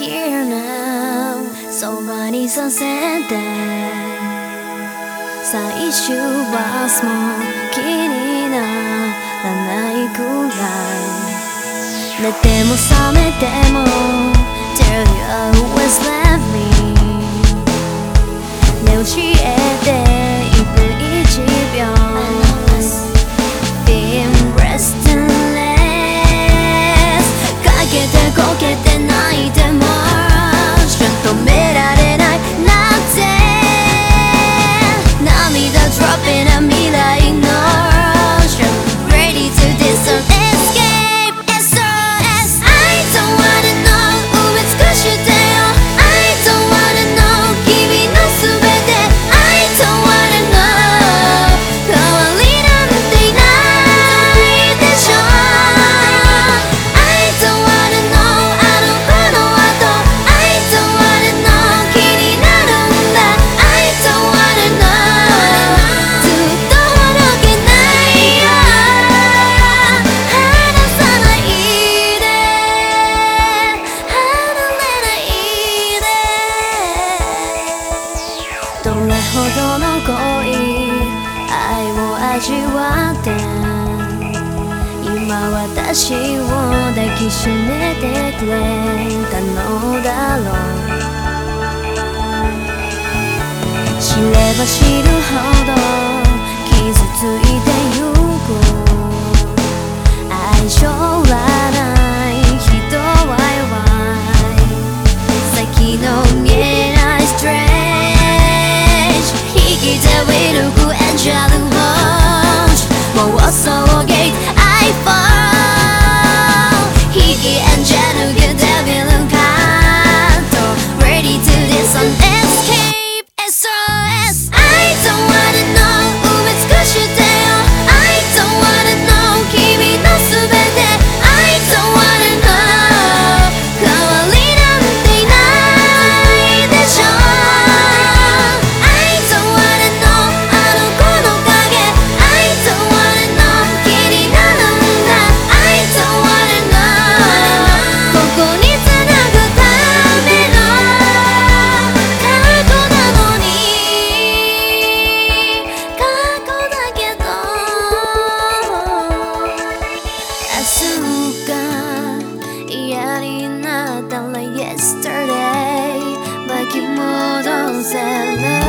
here now. そばにさせて最終バスも気にならないくらい。寝ても覚めても Till you always left 味わって今私を抱きしめてく。れたのだろう知れば知るほど傷ついてゆく。愛情はない。人は弱い。先の見えない。ストレージ引き手を射抜くエンジェル日が嫌になったら Yesterday 巻き戻せる。